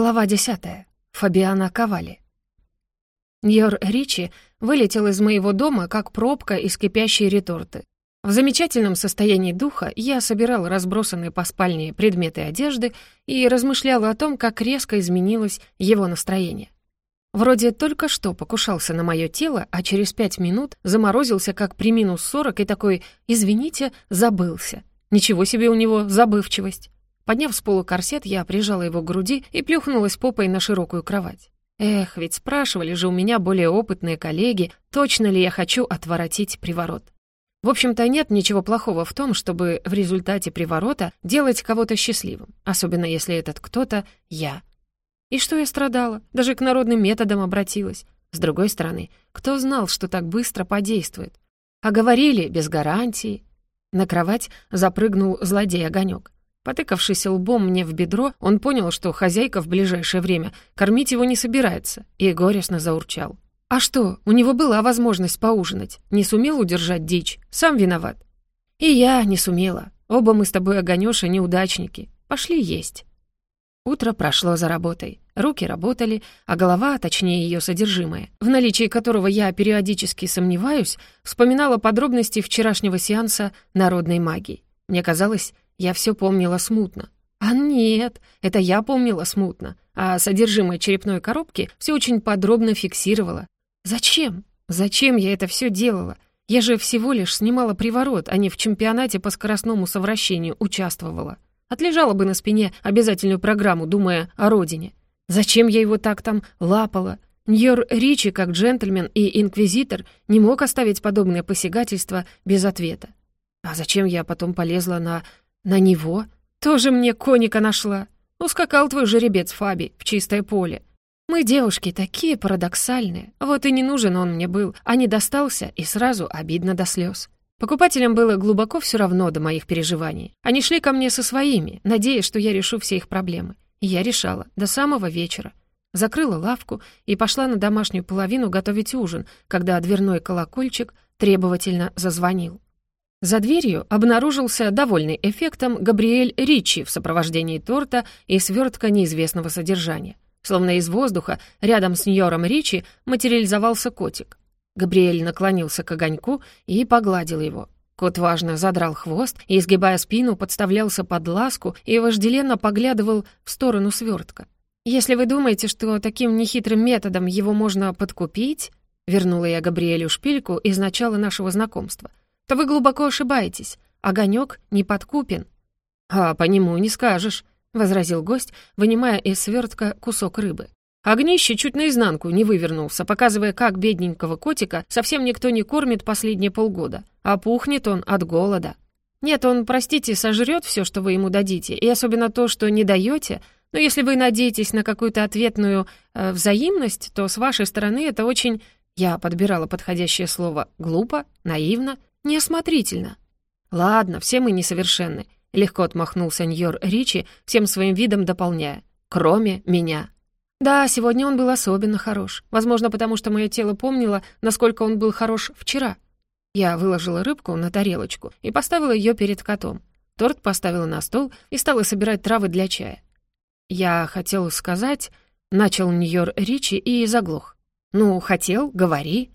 Глава десятая. Фабиана Ковали. Ньор Ричи вылетел из моего дома, как пробка из кипящей реторты. В замечательном состоянии духа я собирал разбросанные по спальне предметы одежды и размышлял о том, как резко изменилось его настроение. Вроде только что покушался на мое тело, а через пять минут заморозился как при минус сорок и такой «извините, забылся». Ничего себе у него забывчивость. Подняв с пола корсет, я прижала его к груди и плюхнулась попой на широкую кровать. Эх, ведь спрашивали же у меня более опытные коллеги, точно ли я хочу отворотить приворот. В общем-то, нет ничего плохого в том, чтобы в результате приворота делать кого-то счастливым, особенно если этот кто-то — я. И что я страдала, даже к народным методам обратилась. С другой стороны, кто знал, что так быстро подействует? А говорили без гарантии. На кровать запрыгнул злодей огонек. Потыкавшись лбом мне в бедро, он понял, что хозяйка в ближайшее время кормить его не собирается, и горестно заурчал. «А что, у него была возможность поужинать. Не сумел удержать дичь. Сам виноват». «И я не сумела. Оба мы с тобой, Огонёша, неудачники. Пошли есть». Утро прошло за работой. Руки работали, а голова, точнее ее содержимое, в наличии которого я периодически сомневаюсь, вспоминала подробности вчерашнего сеанса народной магии. Мне казалось, я все помнила смутно. А нет, это я помнила смутно, а содержимое черепной коробки все очень подробно фиксировала. Зачем? Зачем я это все делала? Я же всего лишь снимала приворот, а не в чемпионате по скоростному совращению участвовала. Отлежала бы на спине обязательную программу, думая о родине. Зачем я его так там лапала? Ньор Ричи, как джентльмен и инквизитор, не мог оставить подобное посягательство без ответа. А зачем я потом полезла на на него? Тоже мне коника нашла. Ускакал твой жеребец Фаби в чистое поле. Мы, девушки, такие парадоксальные. Вот и не нужен он мне был, а не достался, и сразу обидно до слез. Покупателям было глубоко все равно до моих переживаний. Они шли ко мне со своими, надеясь, что я решу все их проблемы. И я решала, до самого вечера. Закрыла лавку и пошла на домашнюю половину готовить ужин, когда дверной колокольчик требовательно зазвонил. За дверью обнаружился довольный эффектом Габриэль Ричи в сопровождении торта и свертка неизвестного содержания. Словно из воздуха рядом с Ньором Ричи материализовался котик. Габриэль наклонился к огоньку и погладил его. Кот важно задрал хвост и, изгибая спину, подставлялся под ласку и вожделенно поглядывал в сторону свертка. «Если вы думаете, что таким нехитрым методом его можно подкупить...» Вернула я Габриэлю шпильку из начала нашего знакомства то вы глубоко ошибаетесь. Огонек не подкупен». «А по нему не скажешь», — возразил гость, вынимая из свертка кусок рыбы. Огнище чуть наизнанку не вывернулся, показывая, как бедненького котика совсем никто не кормит последние полгода, а пухнет он от голода. Нет, он, простите, сожрет все, что вы ему дадите, и особенно то, что не даете, но если вы надеетесь на какую-то ответную э, взаимность, то с вашей стороны это очень... Я подбирала подходящее слово «глупо», «наивно», Неосмотрительно. Ладно, все мы несовершенны. Легко отмахнулся Ньор Ричи, всем своим видом дополняя. Кроме меня. Да, сегодня он был особенно хорош. Возможно, потому что мое тело помнило, насколько он был хорош вчера. Я выложила рыбку на тарелочку и поставила ее перед котом. Торт поставила на стол и стала собирать травы для чая. Я хотел сказать... Начал Ньор Ричи и заглох. «Ну, хотел, говори»,